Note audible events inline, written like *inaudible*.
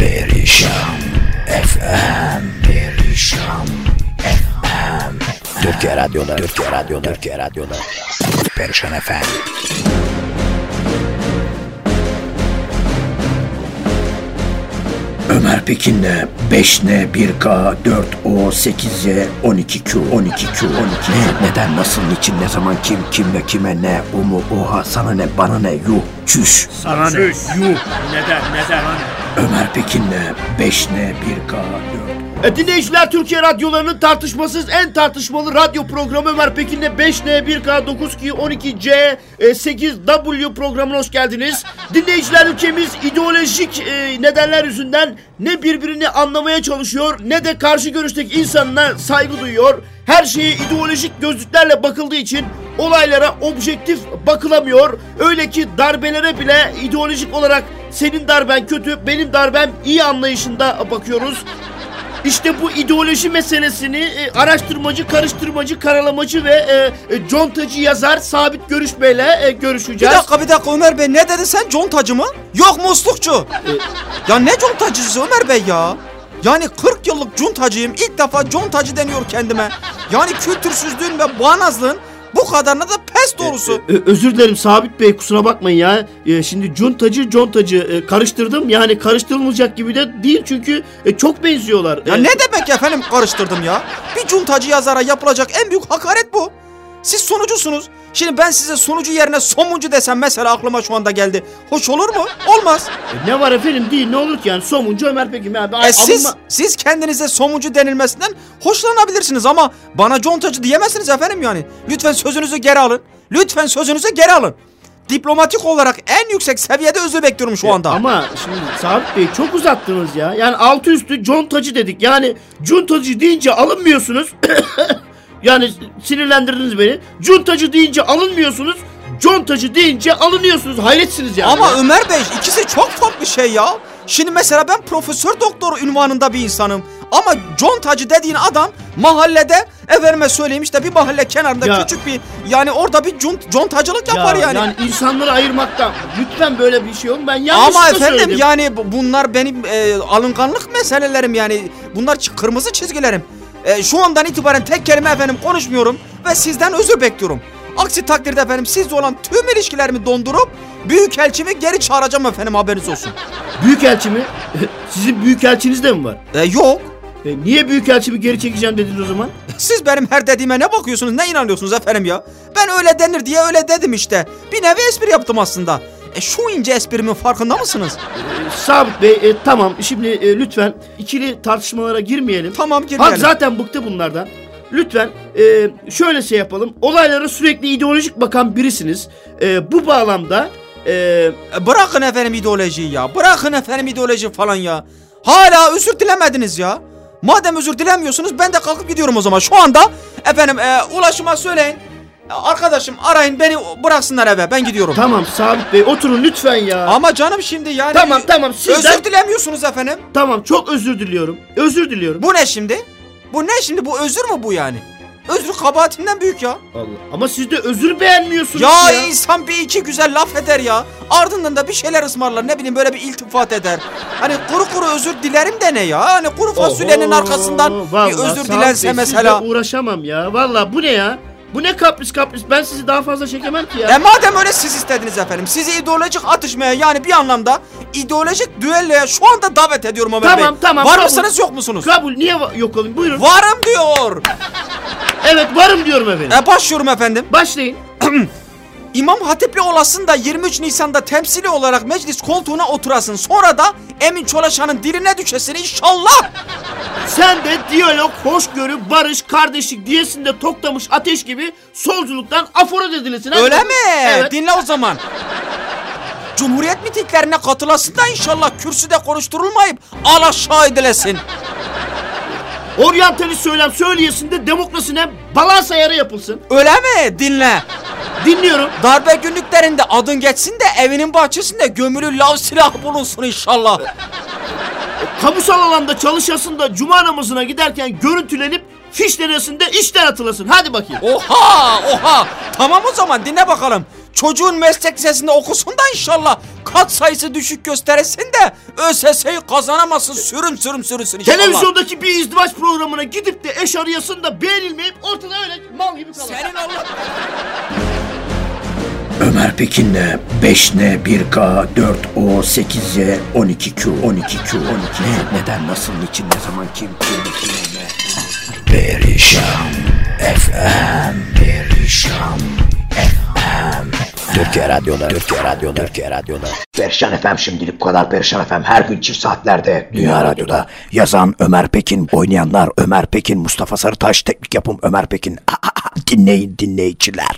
Perişan FM Perişan FM Türkiye Radyo'da Türkiye Radyo'da Türkiye Radyo'da. Perişan FM Ömer Pekin'le 5N 1K 4O 8Y 12Q 12Q 12 Ne? Neden? Nasıl? Niçin? Ne zaman? Kim? Kimle? Kime ne? O mu? Oha? Sana ne? Bana ne? Yuh. Çüş. Sana ne? Yuh. Neden? Neden? Ömer Pekin'le 5N 1K 4 E, dinleyiciler Türkiye radyolarının tartışmasız en tartışmalı radyo programı Ömer Pekin'le 5N, 1K, 9Q, 12C, e, 8W programına hoş geldiniz. Dinleyiciler ülkemiz ideolojik e, nedenler yüzünden ne birbirini anlamaya çalışıyor ne de karşı görüşteki insanına saygı duyuyor. Her şeye ideolojik gözlüklerle bakıldığı için olaylara objektif bakılamıyor. Öyle ki darbelere bile ideolojik olarak senin darben kötü, benim darbem iyi anlayışında bakıyoruz. İşte bu ideoloji meselesini e, araştırmacı, karıştırmacı, karalamacı ve e, e, contacı yazar Sabit Görüş Bey'le e, Bir görüşeceğiz. dakika bir dakika Ömer Bey ne dedin sen contacı mı? Yok muslukçu. ya ne contacısı Ömer Bey ya? Yani 40 yıllık cuntacıyım ilk defa contacı deniyor kendime. Yani kültürsüzlüğün ve bağnazlığın bu kadarına da pes doğrusu. Ö- özür dilerim Sabit Bey kusura bakmayın ya. E, şimdi contacı, contacı e, karıştırdım. Yani karıştırılmayacak gibi de değil çünkü e, çok benziyorlar. Ya E, ne demek efendim karıştırdım ya? Bir cuntacı yazara yapılacak en büyük hakaret bu. Siz sonucusunuz. Şimdi ben size sonucu yerine somuncu desem mesela aklıma şu anda geldi. Hoş olur mu? Olmaz. e, ne var efendim değil ne olur ki yani somuncu Ömer Pekin. Yani, E siz, alınma- siz kendinize somuncu denilmesinden hoşlanabilirsiniz ama bana contacı diyemezsiniz efendim yani. Lütfen sözünüzü geri alın. Lütfen sözünüzü geri alın. Diplomatik olarak en yüksek seviyede özür bekliyorum şu anda. Ama şimdi Sabit Bey çok uzattınız ya. Yani altı üstü contacı dedik. Yani cuntacı deyince alınmıyorsunuz. *coughs* yani sinirlendirdiniz beni. Cuntacı deyince alınmıyorsunuz. Contacı deyince alınıyorsunuz. Hayretsiniz yani. Ama Ömer Bey ikisi çok farklı şey ya. Şimdi mesela ben profesör doktor ünvanında bir insanım. Ama contacı dediğin adam mahallede efendime söyleyeyim işte bir mahalle kenarında Ya. küçük bir yani orada bir cont, contacılık Ya, yapar yani. yani insanları ayırmaktan lütfen böyle bir şey olun. Ben yanlış Ama efendim söyledim. yani bu- bunlar benim e, alınganlık meselelerim yani. Bunlar kırmızı çizgilerim. E, şu andan itibaren tek kelime efendim konuşmuyorum ve sizden özür bekliyorum. Aksi takdirde efendim sizle olan tüm ilişkilerimi dondurup büyükelçimi geri çağıracağım efendim haberiniz olsun. Büyükelçi mi? *laughs* Sizin büyükelçiniz de mi var? E, yok. E, niye büyükelçimi geri çekeceğim dediniz o zaman? *laughs* Siz benim her dediğime ne bakıyorsunuz ne inanıyorsunuz efendim ya? Ben öyle denir diye öyle dedim işte. Bir nevi espri yaptım aslında. E şu ince esprimin farkında mısınız? Sabit Bey e, tamam şimdi e, lütfen ikili tartışmalara girmeyelim. Tamam Halk girmeyelim. zaten bıktı bunlardan. Lütfen e, şöyle şey yapalım. Olaylara sürekli ideolojik bakan birisiniz. E, bu bağlamda E, Bırakın efendim ideolojiyi ya. Bırakın efendim ideoloji falan ya. Hala özür dilemediniz ya. Madem özür dilemiyorsunuz ben de kalkıp gidiyorum o zaman. Şu anda efendim e, ulaşıma söyleyin. Arkadaşım arayın beni bıraksınlar eve ben gidiyorum. tamam Sabit Bey oturun lütfen ya. Ama canım şimdi yani... Tamam, tamam, sizden- Özür dilemiyorsunuz efendim. Tamam çok özür diliyorum. Özür diliyorum. Bu ne şimdi? Bu ne şimdi? Bu özür mü bu yani? Özür kabahatimden büyük ya. Allah. Ama siz de özür beğenmiyorsunuz Ya, ya. insan bir iki güzel laf eder ya. Ardından da bir şeyler ısmarlar ne bileyim böyle bir iltifat eder. Hani kuru kuru özür dilerim de ne ya? Hani kuru fasulyenin Oho, arkasından bir vallahi özür Sabit dilense Bey, mesela. Uğraşamam ya. Valla bu ne ya? Bu ne kapris kapris. Ben sizi daha fazla çekemem ki ya. E madem öyle siz istediniz efendim. Sizi ideolojik atışmaya yani bir anlamda ideolojik düelloya şu anda davet ediyorum Ömer Tamam, Bey. tamam, Var kabul. mısınız yok musunuz? Kabul niye va- yok olayım? Buyurun. Varım diyor. evet varım diyorum efendim. E başlıyorum efendim. Başlayın. *clears throat* İmam Hatipli olasın da 23 Nisan'da temsili olarak meclis koltuğuna oturasın. Sonra da Emin Çolaşan'ın diline düşesin inşallah. Sen de diyalog, hoşgörü, barış, kardeşlik diyesinde toklamış ateş gibi solculuktan aforoz edilirsin. Hadi Öyle mi? Evet. Dinle o zaman. Cumhuriyet mitinglerine katılasın da inşallah kürsüde konuşturulmayıp al aşağı edilesin. Oryantalist söylem söyleyesinde demokrasine balans ayarı yapılsın. Öyle mi? Dinle. Dinliyorum. Darbe günlüklerinde adın geçsin de evinin bahçesinde gömülü lav silahı bulunsun inşallah. Kamusal alanda çalışasın da cuma namazına giderken görüntülenip fiş denesinde işten atılasın. Hadi bakayım. Oha oha. Tamam o zaman dinle bakalım. çocuğun meslek lisesinde okusun da inşallah kat sayısı düşük gösterilsin de ÖSS'yi kazanamasın sürüm sürüm sürünsün inşallah. Televizyondaki bir izdivaç programına gidip de eş arayasın da beğenilmeyip ortada öyle mal gibi kalır. Senin Allah... Pekin'le 5N 1K 4O 8Y 12Q 12Q 12 ne neden? Nasıl? Niçin? Ne zaman? Kim? Kim? Kim? Ne? Perişan FM Perişan FM Türkiye Radyoları Türkiye Radyoları Türkiye Radyoları Perişan FM şimdilik bu kadar Perişan FM her gün çift saatlerde Dünya Radyo'da. Yazan Ömer Pekin oynayanlar Ömer Pekin Mustafa Sarıtaş teknik yapım Ömer Pekin. *laughs* Dinleyin dinleyiciler